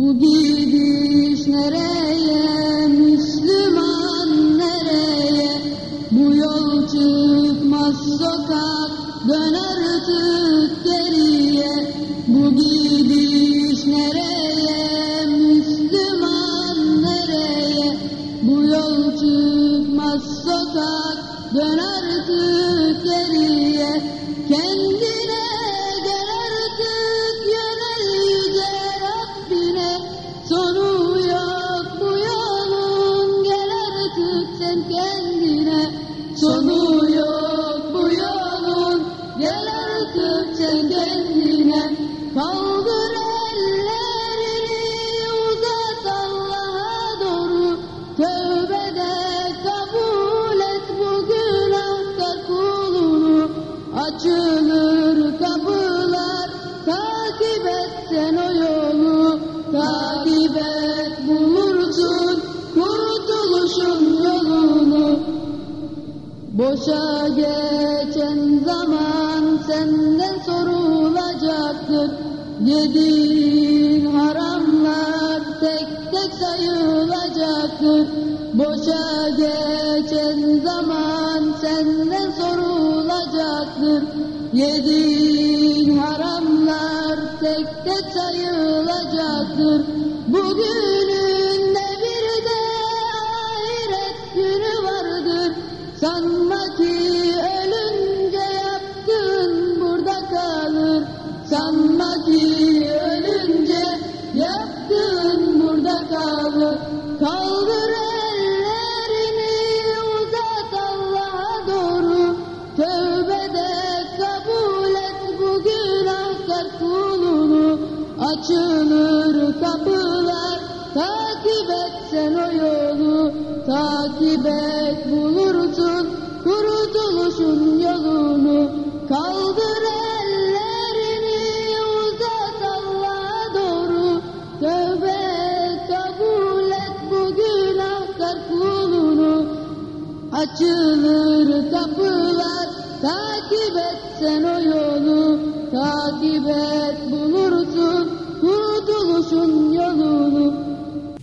Bu gidiş nereye Müslüman nereye? Bu yol çıkmaz sokak dön artık geriye. Bu gidiş nereye Müslüman nereye? Bu yol çıkmaz sokak dön artık geriye artık sen Boşa geçen zaman senden sorulacaktır. Yediğin haramlar tek tek sayılacaktır. Boşa geçen zaman senden sorulacaktır. Yediğin haramlar tek tek sayılacaktır. Bugünün Sanma ki ölünce yaptığın burada kalır. Sanma ki ölünce yaptığın burada kalır. Kaldır ellerini uzat Allah'a doğru. Tövbede kabul et bu günahkar kulunu. Açılır kapılar takip et sen o yolu. Takip et günahkar kulunu Açılır kapılar. Takip et sen o yolu Takip et bulursun